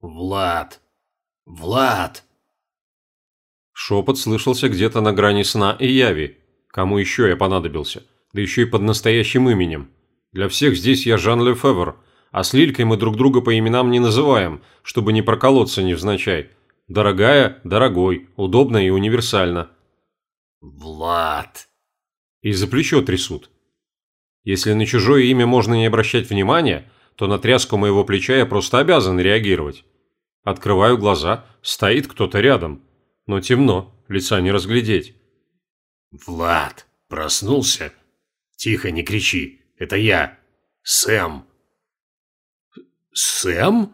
Влад! Влад!» Шепот слышался где-то на грани сна и яви. Кому еще я понадобился? Да еще и под настоящим именем. Для всех здесь я Жан Лефевр, а с Лилькой мы друг друга по именам не называем, чтобы не проколоться невзначай. Дорогая – дорогой, удобно и универсально. «Влад!» И за плечо трясут. Если на чужое имя можно не обращать внимания, то на тряску моего плеча я просто обязан реагировать. Открываю глаза, стоит кто-то рядом. Но темно, лица не разглядеть. «Влад, проснулся? Тихо, не кричи, это я, Сэм». «Сэм?»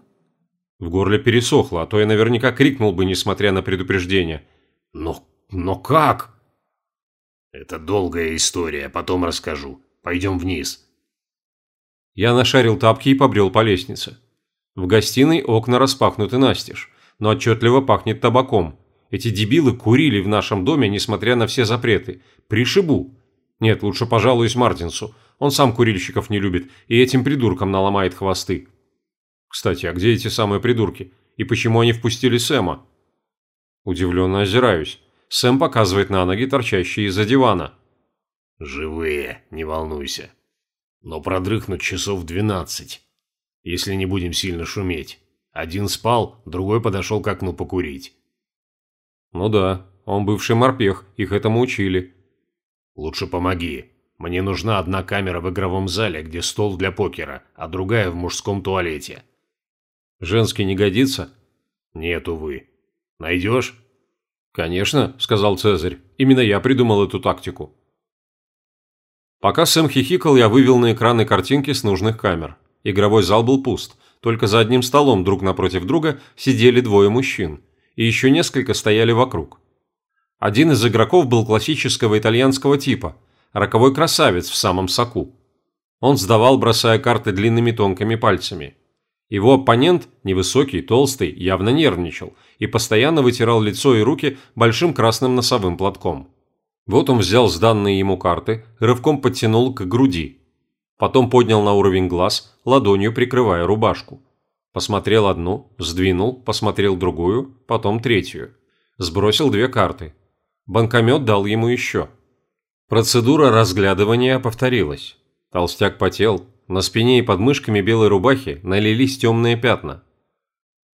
В горле пересохло, а то я наверняка крикнул бы, несмотря на предупреждение. «Но... но как?» «Это долгая история, потом расскажу. Пойдем вниз». Я нашарил тапки и побрел по лестнице. В гостиной окна распахнуты настежь, но отчетливо пахнет табаком. Эти дебилы курили в нашем доме, несмотря на все запреты. Пришибу. Нет, лучше пожалуюсь Мартинсу. Он сам курильщиков не любит и этим придуркам наломает хвосты. Кстати, а где эти самые придурки? И почему они впустили Сэма? Удивленно озираюсь. Сэм показывает на ноги, торчащие из-за дивана. «Живые, не волнуйся. Но продрыхнуть часов двенадцать, если не будем сильно шуметь. Один спал, другой подошел к окну покурить». «Ну да, он бывший морпех, их этому учили». «Лучше помоги. Мне нужна одна камера в игровом зале, где стол для покера, а другая в мужском туалете». Женский не годится? Нет, увы. Найдешь? Конечно, сказал Цезарь. Именно я придумал эту тактику. Пока Сэм хихикал, я вывел на экраны картинки с нужных камер. Игровой зал был пуст. Только за одним столом друг напротив друга сидели двое мужчин. И еще несколько стояли вокруг. Один из игроков был классического итальянского типа. Роковой красавец в самом соку. Он сдавал, бросая карты длинными тонкими пальцами. Его оппонент, невысокий, толстый, явно нервничал и постоянно вытирал лицо и руки большим красным носовым платком. Вот он взял сданные ему карты, рывком подтянул к груди. Потом поднял на уровень глаз, ладонью прикрывая рубашку. Посмотрел одну, сдвинул, посмотрел другую, потом третью. Сбросил две карты. Банкомет дал ему еще. Процедура разглядывания повторилась. Толстяк потел, на спине и под мышками белой рубахи налились темные пятна.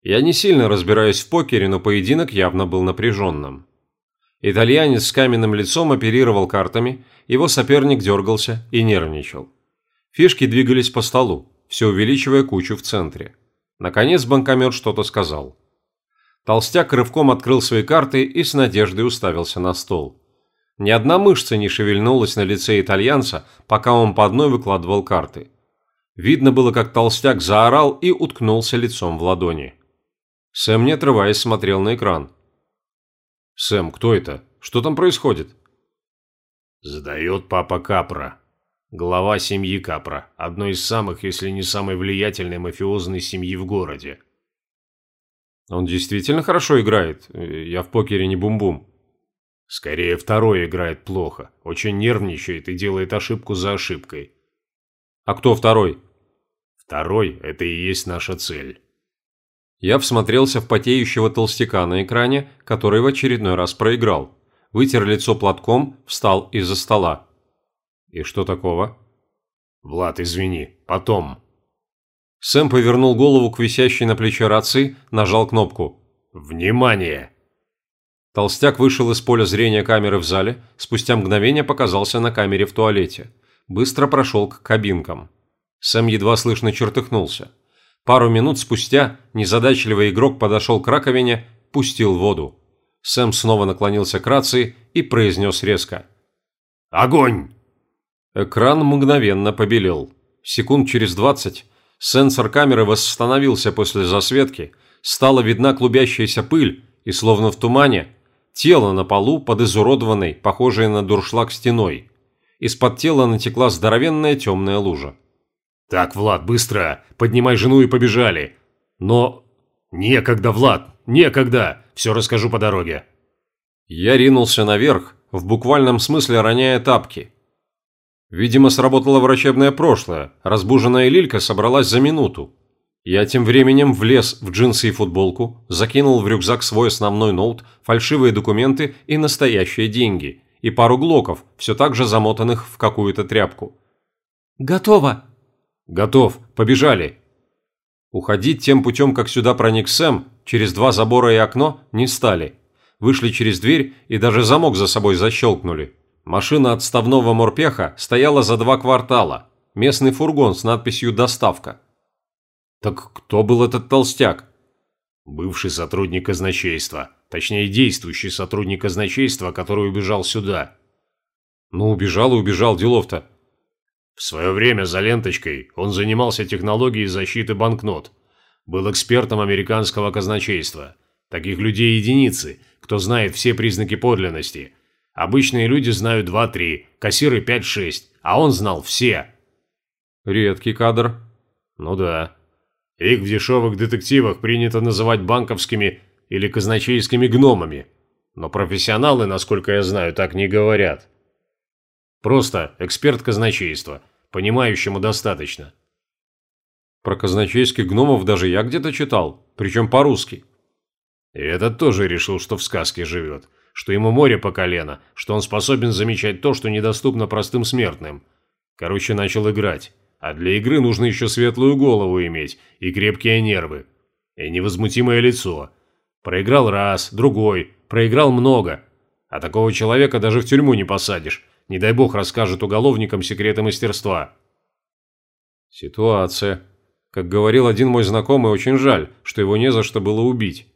Я не сильно разбираюсь в покере, но поединок явно был напряженным. Итальянец с каменным лицом оперировал картами, его соперник дергался и нервничал. Фишки двигались по столу, все увеличивая кучу в центре. Наконец банкомет что-то сказал. Толстяк рывком открыл свои карты и с надеждой уставился на стол. Ни одна мышца не шевельнулась на лице итальянца, пока он по одной выкладывал карты. Видно было, как толстяк заорал и уткнулся лицом в ладони. Сэм, не отрываясь, смотрел на экран. «Сэм, кто это? Что там происходит?» «Задает папа Капра. Глава семьи Капра. Одной из самых, если не самой влиятельной мафиозной семьи в городе». «Он действительно хорошо играет. Я в покере не бум-бум». «Скорее, второй играет плохо. Очень нервничает и делает ошибку за ошибкой». «А кто второй?» Второй – это и есть наша цель. Я всмотрелся в потеющего толстяка на экране, который в очередной раз проиграл. Вытер лицо платком, встал из-за стола. И что такого? Влад, извини, потом. Сэм повернул голову к висящей на плече рации, нажал кнопку. «Внимание!» Толстяк вышел из поля зрения камеры в зале, спустя мгновение показался на камере в туалете. Быстро прошел к кабинкам. Сэм едва слышно чертыхнулся. Пару минут спустя незадачливый игрок подошел к раковине, пустил воду. Сэм снова наклонился к рации и произнес резко. «Огонь!» Экран мгновенно побелел. Секунд через двадцать сенсор камеры восстановился после засветки, стала видна клубящаяся пыль и, словно в тумане, тело на полу под изуродованной, похожей на дуршлаг стеной. Из-под тела натекла здоровенная темная лужа. «Так, Влад, быстро! Поднимай жену и побежали!» «Но...» «Некогда, Влад! Некогда! Все расскажу по дороге!» Я ринулся наверх, в буквальном смысле роняя тапки. Видимо, сработало врачебное прошлое, разбуженная Лилька собралась за минуту. Я тем временем влез в джинсы и футболку, закинул в рюкзак свой основной ноут, фальшивые документы и настоящие деньги, и пару глоков, все так же замотанных в какую-то тряпку. «Готово!» «Готов, побежали!» Уходить тем путем, как сюда проник Сэм, через два забора и окно, не стали. Вышли через дверь и даже замок за собой защелкнули. Машина отставного морпеха стояла за два квартала. Местный фургон с надписью «Доставка». Так кто был этот толстяк? Бывший сотрудник казначейства. Точнее, действующий сотрудник казначейства, который убежал сюда. Ну, убежал и убежал, делов-то. В свое время за ленточкой он занимался технологией защиты банкнот. Был экспертом американского казначейства. Таких людей единицы, кто знает все признаки подлинности. Обычные люди знают 2-3, кассиры 5-6, а он знал все. Редкий кадр. Ну да. Их в дешевых детективах принято называть банковскими или казначейскими гномами. Но профессионалы, насколько я знаю, так не говорят. Просто эксперт казначейства, понимающему достаточно. Про казначейских гномов даже я где-то читал, причем по-русски. И этот тоже решил, что в сказке живет, что ему море по колено, что он способен замечать то, что недоступно простым смертным. Короче, начал играть. А для игры нужно еще светлую голову иметь и крепкие нервы. И невозмутимое лицо. Проиграл раз, другой, проиграл много. А такого человека даже в тюрьму не посадишь. Не дай бог расскажет уголовникам секреты мастерства. Ситуация. Как говорил один мой знакомый, очень жаль, что его не за что было убить.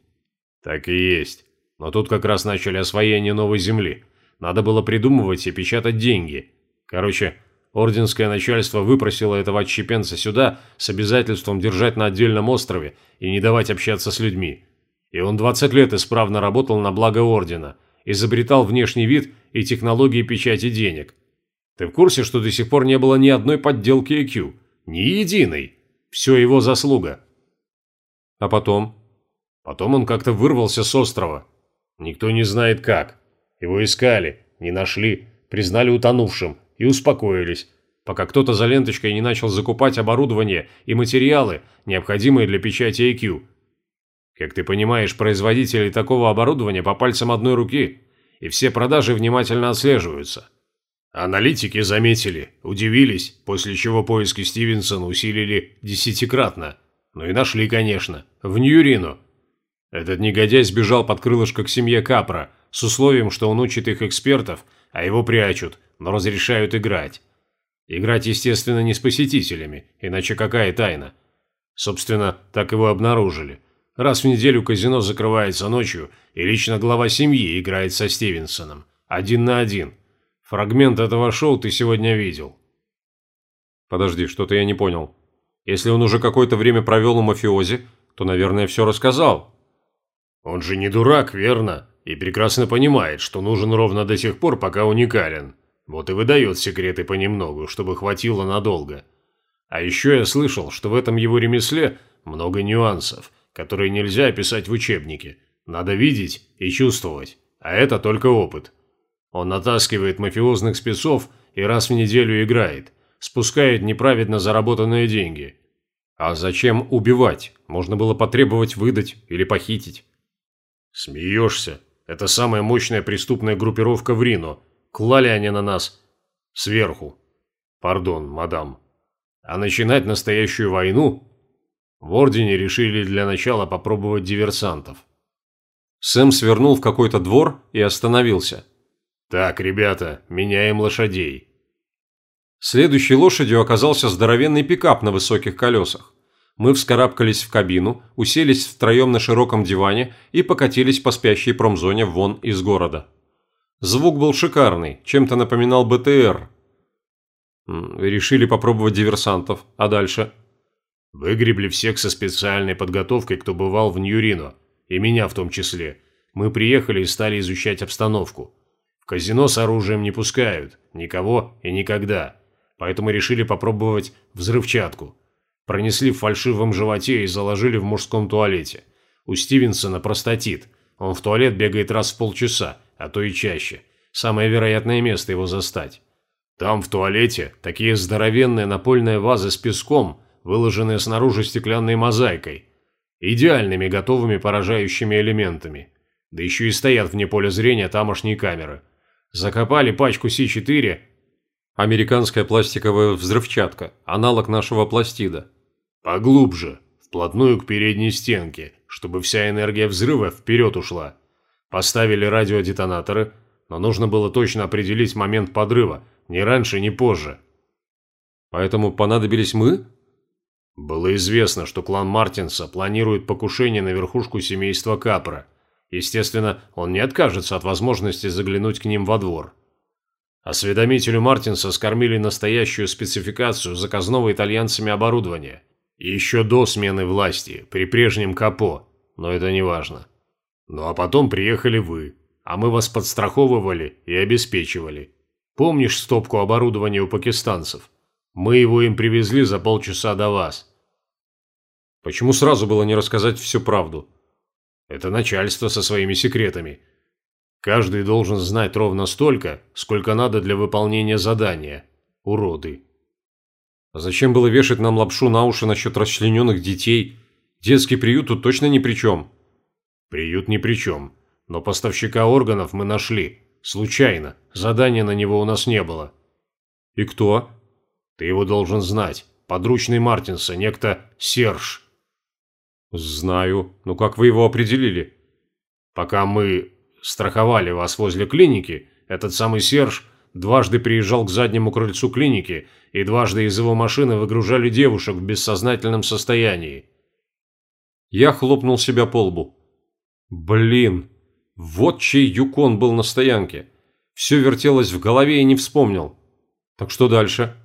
Так и есть. Но тут как раз начали освоение новой земли. Надо было придумывать и печатать деньги. Короче, Орденское начальство выпросило этого отщепенца сюда с обязательством держать на отдельном острове и не давать общаться с людьми. И он 20 лет исправно работал на благо Ордена, изобретал внешний вид и технологии печати денег. Ты в курсе, что до сих пор не было ни одной подделки EQ? Ни единой. Все его заслуга. А потом? Потом он как-то вырвался с острова. Никто не знает как. Его искали, не нашли, признали утонувшим и успокоились, пока кто-то за ленточкой не начал закупать оборудование и материалы, необходимые для печати IQ. Как ты понимаешь, производители такого оборудования по пальцам одной руки, и все продажи внимательно отслеживаются. Аналитики заметили, удивились, после чего поиски Стивенсона усилили десятикратно. Ну и нашли, конечно, в Ньюрину. Этот негодяй сбежал под крылышко к семье Капра, с условием, что он учит их экспертов, а его прячут – но разрешают играть. Играть, естественно, не с посетителями, иначе какая тайна? Собственно, так его обнаружили. Раз в неделю казино закрывается ночью, и лично глава семьи играет со Стивенсоном. Один на один. Фрагмент этого шоу ты сегодня видел. Подожди, что-то я не понял. Если он уже какое-то время провел у мафиози, то, наверное, все рассказал. Он же не дурак, верно? И прекрасно понимает, что нужен ровно до тех пор, пока уникален. Вот и выдает секреты понемногу, чтобы хватило надолго. А еще я слышал, что в этом его ремесле много нюансов, которые нельзя описать в учебнике. Надо видеть и чувствовать, а это только опыт. Он натаскивает мафиозных спецов и раз в неделю играет, спускает неправедно заработанные деньги. А зачем убивать? Можно было потребовать выдать или похитить. Смеешься? Это самая мощная преступная группировка в Рино – Клали они на нас сверху. Пардон, мадам. А начинать настоящую войну? В Ордене решили для начала попробовать диверсантов. Сэм свернул в какой-то двор и остановился. «Так, ребята, меняем лошадей». Следующей лошадью оказался здоровенный пикап на высоких колесах. Мы вскарабкались в кабину, уселись втроем на широком диване и покатились по спящей промзоне вон из города. Звук был шикарный, чем-то напоминал БТР. Решили попробовать диверсантов. А дальше? Выгребли всех со специальной подготовкой, кто бывал в Ньюрино. И меня в том числе. Мы приехали и стали изучать обстановку. В казино с оружием не пускают. Никого и никогда. Поэтому решили попробовать взрывчатку. Пронесли в фальшивом животе и заложили в мужском туалете. У Стивенсона простатит. Он в туалет бегает раз в полчаса а то и чаще. Самое вероятное место его застать. Там, в туалете, такие здоровенные напольные вазы с песком, выложенные снаружи стеклянной мозаикой, идеальными готовыми поражающими элементами. Да еще и стоят вне поля зрения тамошние камеры. Закопали пачку С4. Американская пластиковая взрывчатка, аналог нашего пластида. Поглубже, вплотную к передней стенке, чтобы вся энергия взрыва вперед ушла. Поставили радиодетонаторы, но нужно было точно определить момент подрыва, ни раньше, ни позже. Поэтому понадобились мы? Было известно, что клан Мартинса планирует покушение на верхушку семейства Капра. Естественно, он не откажется от возможности заглянуть к ним во двор. Осведомителю Мартинса скормили настоящую спецификацию заказного итальянцами оборудования. Еще до смены власти, при прежнем Капо, но это не важно. Ну а потом приехали вы, а мы вас подстраховывали и обеспечивали. Помнишь стопку оборудования у пакистанцев? Мы его им привезли за полчаса до вас. Почему сразу было не рассказать всю правду? Это начальство со своими секретами. Каждый должен знать ровно столько, сколько надо для выполнения задания. Уроды. А зачем было вешать нам лапшу на уши насчет расчлененных детей? Детский приют тут точно ни при чем. Приют ни при чем. Но поставщика органов мы нашли. Случайно. Задания на него у нас не было. И кто? Ты его должен знать. Подручный Мартинса, некто Серж. Знаю. Но как вы его определили? Пока мы страховали вас возле клиники, этот самый Серж дважды приезжал к заднему крыльцу клиники и дважды из его машины выгружали девушек в бессознательном состоянии. Я хлопнул себя по лбу. Блин, вот чей юкон был на стоянке. Все вертелось в голове и не вспомнил. Так что дальше?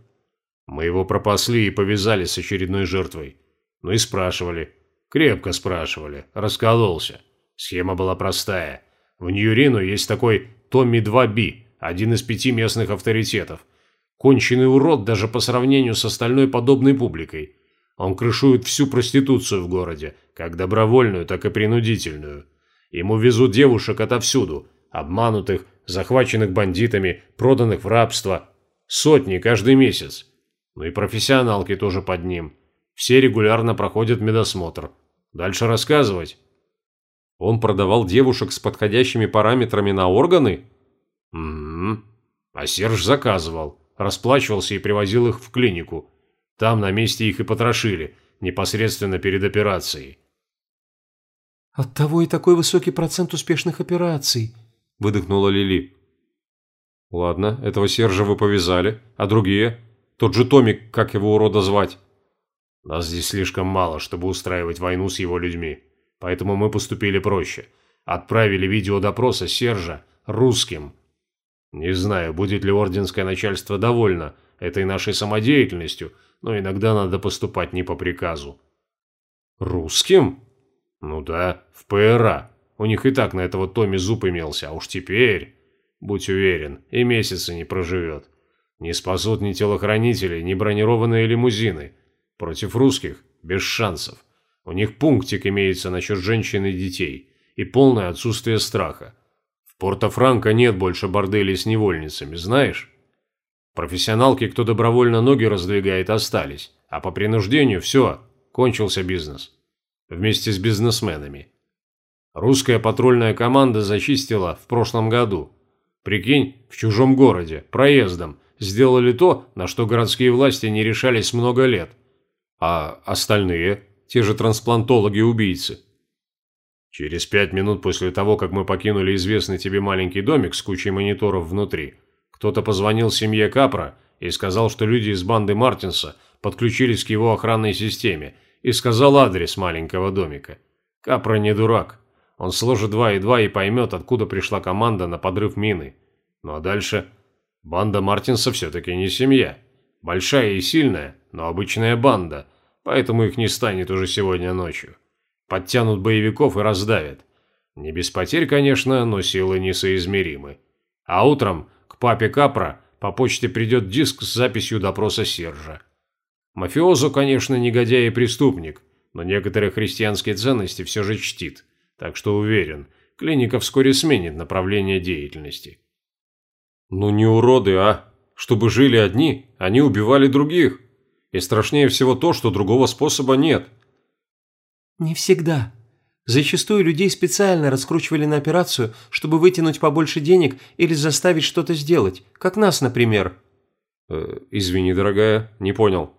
Мы его пропасли и повязали с очередной жертвой. Ну и спрашивали. Крепко спрашивали. Раскололся. Схема была простая. В Ньюрину есть такой Томми 2Би, один из пяти местных авторитетов. Конченый урод даже по сравнению с остальной подобной публикой. Он крышует всю проституцию в городе, как добровольную, так и принудительную. Ему везут девушек отовсюду, обманутых, захваченных бандитами, проданных в рабство. Сотни каждый месяц. Ну и профессионалки тоже под ним. Все регулярно проходят медосмотр. Дальше рассказывать. Он продавал девушек с подходящими параметрами на органы? Угу. А Серж заказывал, расплачивался и привозил их в клинику. Там на месте их и потрошили, непосредственно перед операцией. «Оттого и такой высокий процент успешных операций», – выдохнула Лили. «Ладно, этого Сержа вы повязали, а другие? Тот же Томик, как его урода звать?» «Нас здесь слишком мало, чтобы устраивать войну с его людьми, поэтому мы поступили проще. Отправили видеодопроса Сержа русским. Не знаю, будет ли орденское начальство довольно этой нашей самодеятельностью, но иногда надо поступать не по приказу». «Русским?» Ну да, в ПРА. У них и так на этого Томми зуб имелся, а уж теперь... Будь уверен, и месяца не проживет. Не спасут ни телохранители, ни бронированные лимузины. Против русских без шансов. У них пунктик имеется насчет женщин и детей. И полное отсутствие страха. В Порто-Франко нет больше борделей с невольницами, знаешь? Профессионалки, кто добровольно ноги раздвигает, остались. А по принуждению все, кончился бизнес вместе с бизнесменами. Русская патрульная команда зачистила в прошлом году. Прикинь, в чужом городе, проездом, сделали то, на что городские власти не решались много лет. А остальные, те же трансплантологи-убийцы. Через пять минут после того, как мы покинули известный тебе маленький домик с кучей мониторов внутри, кто-то позвонил семье Капра и сказал, что люди из банды Мартинса подключились к его охранной системе – и сказал адрес маленького домика. Капра не дурак. Он сложит два и два и поймет, откуда пришла команда на подрыв мины. Ну а дальше... Банда Мартинса все-таки не семья. Большая и сильная, но обычная банда, поэтому их не станет уже сегодня ночью. Подтянут боевиков и раздавят. Не без потерь, конечно, но силы несоизмеримы. А утром к папе Капра по почте придет диск с записью допроса Сержа. Мафиозу, конечно, негодяй и преступник, но некоторые христианские ценности все же чтит, так что уверен, клиника вскоре сменит направление деятельности. Ну не уроды, а! Чтобы жили одни, они убивали других. И страшнее всего то, что другого способа нет. Не всегда. Зачастую людей специально раскручивали на операцию, чтобы вытянуть побольше денег или заставить что-то сделать, как нас, например. Э, извини, дорогая, не понял.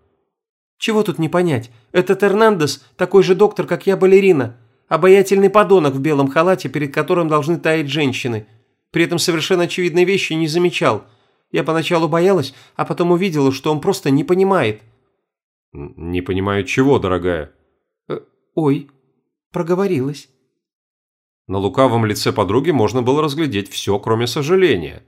Чего тут не понять? Этот Эрнандес такой же доктор, как я, балерина. Обаятельный подонок в белом халате, перед которым должны таять женщины. При этом совершенно очевидные вещи не замечал. Я поначалу боялась, а потом увидела, что он просто не понимает. Не понимаю чего, дорогая? Ой, проговорилась. На лукавом лице подруги можно было разглядеть все, кроме сожаления.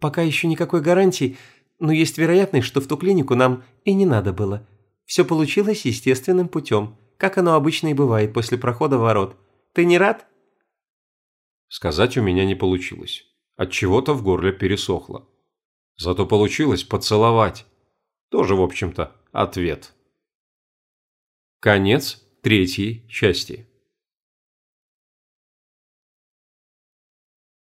Пока еще никакой гарантии, но есть вероятность, что в ту клинику нам и не надо было. Все получилось естественным путем, как оно обычно и бывает после прохода ворот. Ты не рад? Сказать у меня не получилось. От чего-то в горле пересохло. Зато получилось поцеловать. Тоже, в общем-то, ответ. Конец третьей части.